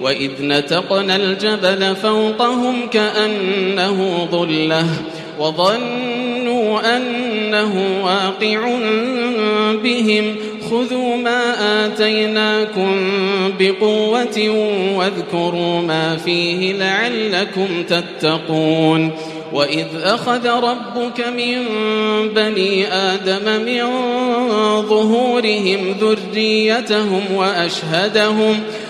وَإِذْ نَتَقْنَا الْجَبَلَ فَوْقَهُمْ كَأَنَّهُ ظُلَّةٌ وَظَنُّوا أَنَّهُ وَاقِعٌ بِهِمْ خُذُوا مَا آتَيْنَاكُمْ بِقُوَّةٍ وَاذْكُرُوا مَا فِيهِ لَعَلَّكُمْ تَتَّقُونَ وَإِذْ أَخَذَ رَبُّكَ مِنْ بَنِي آدَمَ مِنْ ظُهُورِهِمْ ذُرِّيَّتَهُمْ وَأَشْهَدَهُمْ ۖ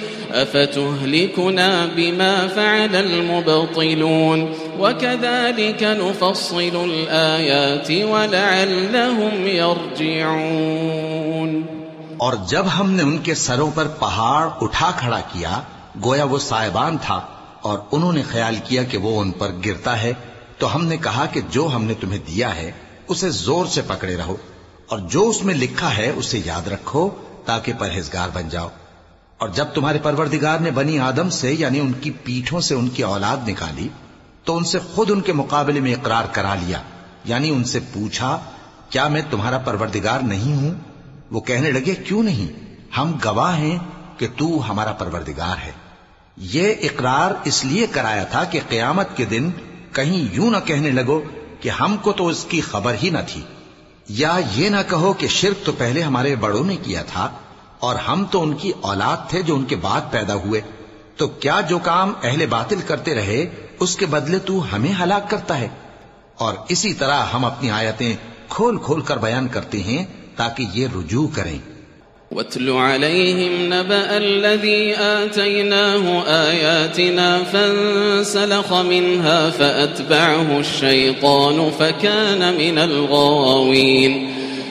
أفتهلكنا بما فعل المبطلون وكذلك نفصل الآيات ولعلهم يرجعون اور جب ہم نے ان کے سروں پر پہاڑ اٹھا کھڑا کیا، گویا وہ سائبان تھا اور انہوں نے خیال کیا کہ وہ ان پر گرتا ہے، تو ہم نے کہا کہ جو ہم نے تمہیں دیا ہے، اسے زور سے پکڑے رہو اور جو اس میں لکھا ہے، اسے یاد رکھو تاکہ پرہیزگار بن جاؤ۔ اور جب تمہارے پروردگار نے بنی آدم سے یعنی ان کی پیٹھوں سے ان کی اولاد نکالی، تو ان سے خود ان کے مقابلے میں اقرار کرا لیا یعنی ان سے پوچھا، کیا میں تمہارا پروردگار نہیں ہوں؟ وہ کہنے لگے، کیوں نہیں؟ ہم گواہ ہیں کہ تو ہمارا پروردگار ہے۔ یہ اقرار اس لیے کرایا تھا کہ قیامت کے دن کہیں یوں نہ کہنے لگو کہ ہم کو تو اس کی خبر ہی نہ تھی۔ یا یہ نہ کہو کہ شرک تو پہلے ہمارے بڑوں نے کیا تھا اور ہم تو ان کی اولاد تھے جو ان کے بعد پیدا ہوئے۔ تو کیا جو کام اہل باطل کرتے رہے، اس کے بدلے تو ہمیں ہلاک کرتا ہے۔ اور اسی طرح ہم اپنی آیتیں کھول کھول کر بیان کرتے ہیں تاکہ یہ رجوع کریں۔ واتل عليهم نبأ الذي آتيناه آياتنا فانسلخ منها فأتبعه الشيطان فكان من الغاوين۔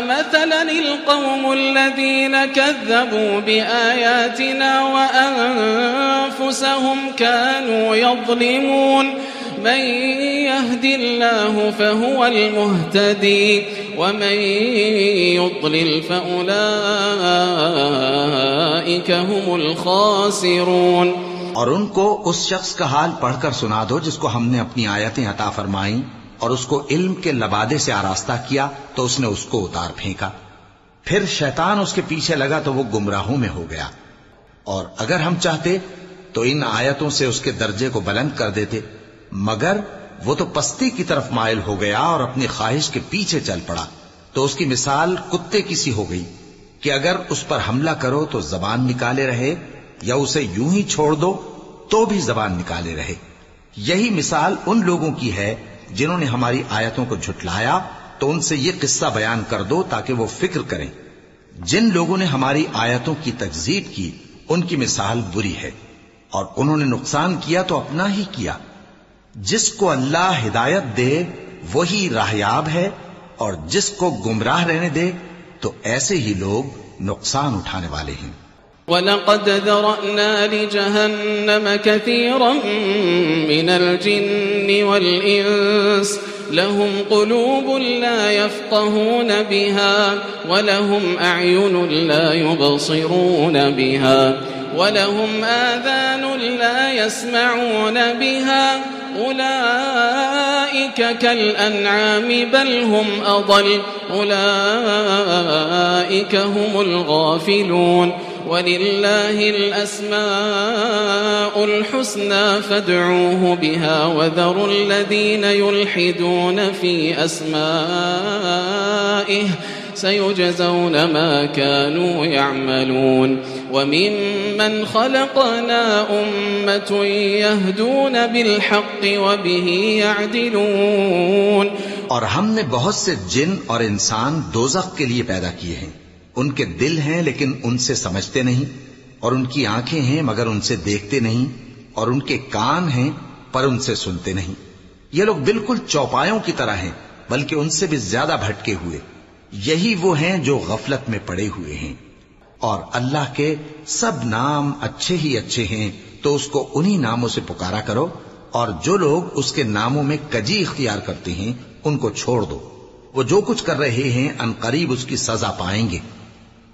مثلا القوم الذين كذبوا بآياتنا وأنفسهم كانوا يظلمون. من يهد الله فهو المهتدي ومن يضلل فأولئك هم الخاسرون. اور ان کو اس شخص کا حال پڑھ کر سنا دو جس کو ہم نے اپنی آیتیں عطا فرمائیں۔ اور اس کو علم کے لبادے سے آراستہ کیا تو اس نے اس کو اتار پھینکا۔ پھر شیطان اس کے پیچھے لگا تو وہ گمراہوں میں ہو گیا۔ اور اگر ہم چاہتے تو ان آیتوں سے اس کے درجے کو بلند کر دیتے، مگر وہ تو پستی کی طرف مائل ہو گیا اور اپنی خواہش کے پیچھے چل پڑا۔ تو اس کی مثال کتے کی سی ہو گئی کہ اگر اس پر حملہ کرو تو زبان نکالے رہے یا اسے یوں ہی چھوڑ دو تو بھی زبان نکالے رہے۔ یہی مثال ان لوگوں کی ہے جنہوں نے ہماری آیتوں کو جھٹلایا تو ان سے یہ قصہ بیان کر دو تاکہ وہ فکر کریں۔ جن لوگوں نے ہماری آیتوں کی تجزیب کی، ان کی مثال بری ہے۔ اور انہوں نے نقصان کیا تو اپنا ہی کیا۔ جس کو اللہ ہدایت دے، وہی راہیاب ہے۔ اور جس کو گمراہ رہنے دے، تو ایسے ہی لوگ نقصان اٹھانے والے ہیں۔ ولقد ذرأنا لجهنم كثيرا من الجن والإنس لهم قلوب لا يفقهون بها ولهم أعين لا يبصرون بها ولهم آذان لا يسمعون بها أولئك كالأنعام بل هم أضل أولئك هم الغافلون ولله الأسماء الحسنى فادعوه بها وذروا الذين يلحدون في أسمائه سيجزون ما كانوا يعملون وممن خلقنا أمة يهدون بالحق وبه يعدلون اور ہم نے بہت سے جن اور انسان دوزخ کے لیے پیدا کیے ہیں۔ ان کے دل ہیں لیکن ان سے سمجھتے نہیں، اور ان کی آنکھیں ہیں مگر ان سے دیکھتے نہیں، اور ان کے کان ہیں پر ان سے سنتے نہیں۔ یہ لوگ بالکل چوپایوں کی طرح ہیں، بلکہ ان سے بھی زیادہ بھٹکے ہوئے۔ یہی وہ ہیں جو غفلت میں پڑے ہوئے ہیں۔ اور اللہ کے سب نام اچھے ہی اچھے ہیں، تو اس کو انہی ناموں سے پکارا کرو۔ اور جو لوگ اس کے ناموں میں کجی اختیار کرتے ہیں، ان کو چھوڑ دو۔ وہ جو کچھ کر رہے ہیں، ان قریب اس کی سزا پائیں گے۔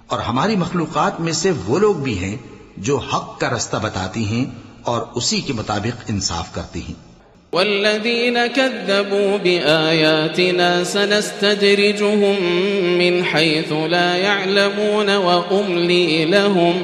اور ہماری مخلوقات میں سے وہ لوگ بھی ہیں جو حق کا رستہ بتاتی ہیں اور اسی کے مطابق انصاف کرتی ہیں۔ والذین كذبوا بآیاتنا سنستدرجهم من حيث لا يعلمون وأملي لهم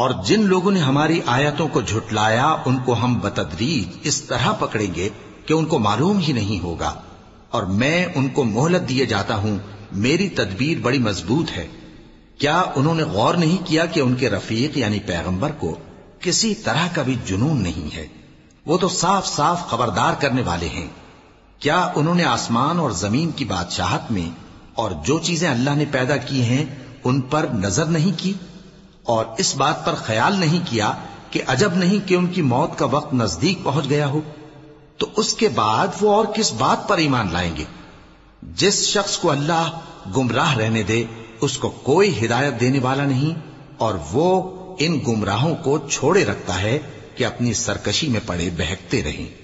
اور جن لوگوں نے ہماری آیتوں کو جھٹلایا، ان کو ہم بتدریج اس طرح پکڑیں گے کہ ان کو معلوم ہی نہیں ہوگا۔ اور میں ان کو مہلت دیے جاتا ہوں، میری تدبیر بڑی مضبوط ہے۔ کیا انہوں نے غور نہیں کیا کہ ان کے رفیق یعنی پیغمبر کو کسی طرح کا بھی جنون نہیں ہے؟ وہ تو صاف صاف خبردار کرنے والے ہیں۔ کیا انہوں نے آسمان اور زمین کی بادشاہت میں اور جو چیزیں اللہ نے پیدا کی ہیں، ان پر نظر نہیں کی؟ اور اس بات پر خیال نہیں کیا کہ عجب نہیں کہ ان کی موت کا وقت نزدیک پہنچ گیا ہو۔ تو اس کے بعد وہ اور کس بات پر ایمان لائیں گے؟ جس شخص کو اللہ گمراہ رہنے دے، اس کو کوئی ہدایت دینے والا نہیں اور وہ ان گمراہوں کو چھوڑے رکھتا ہے کہ اپنی سرکشی میں پڑے بہکتے رہیں۔